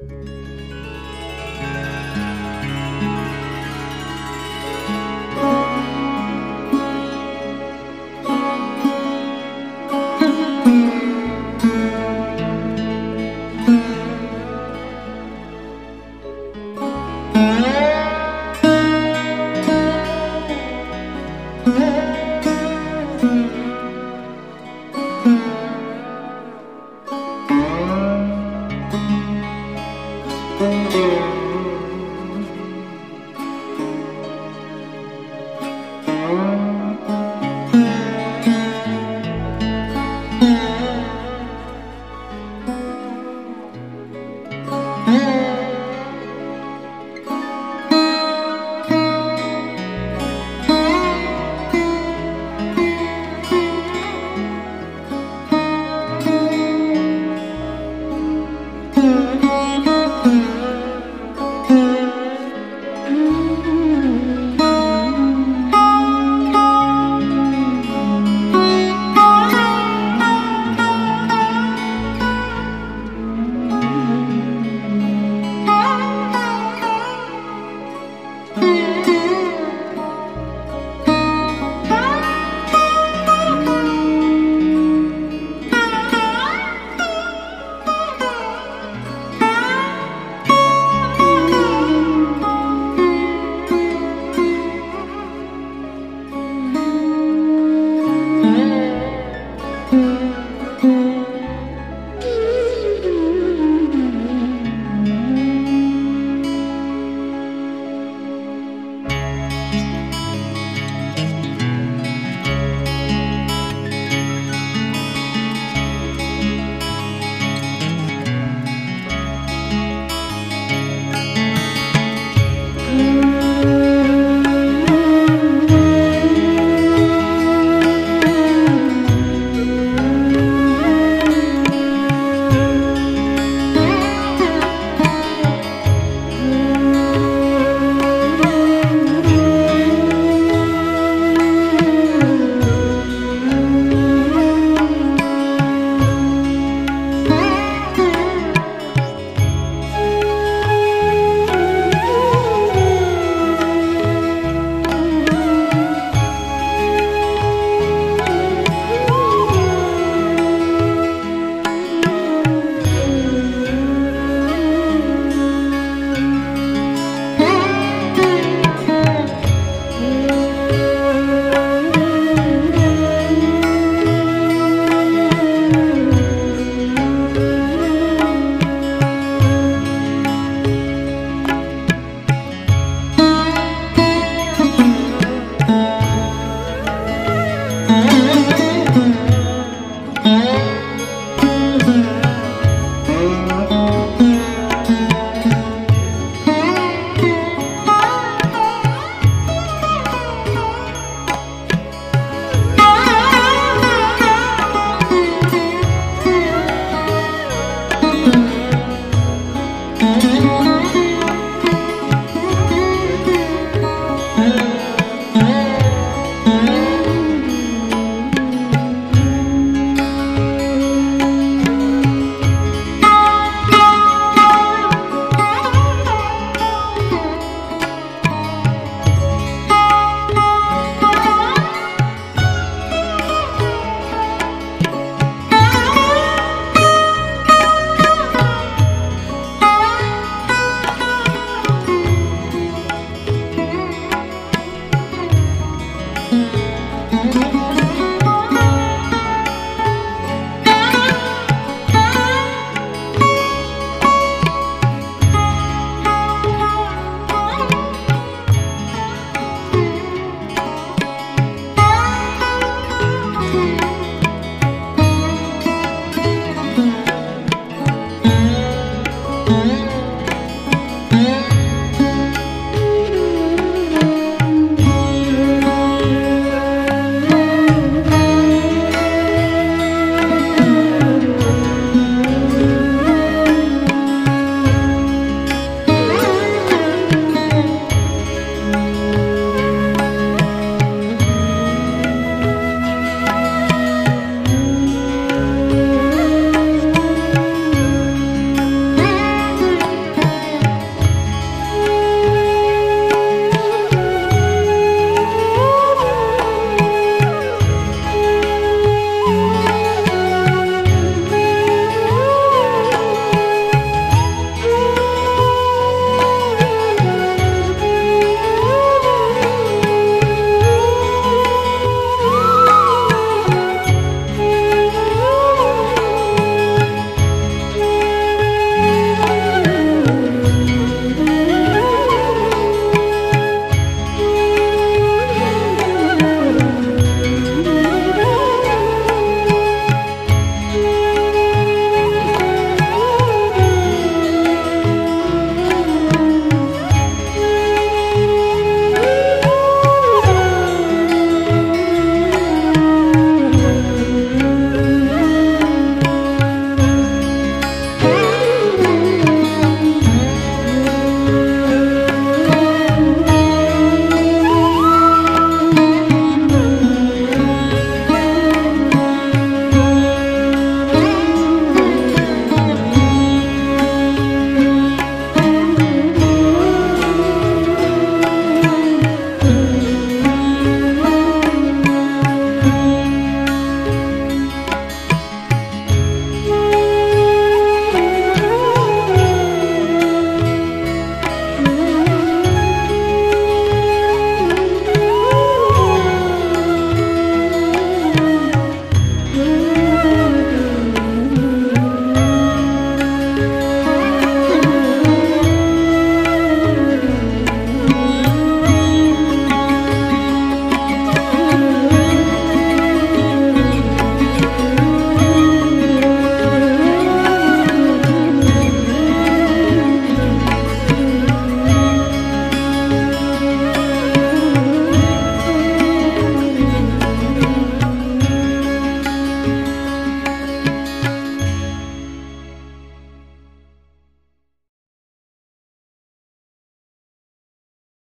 Música you.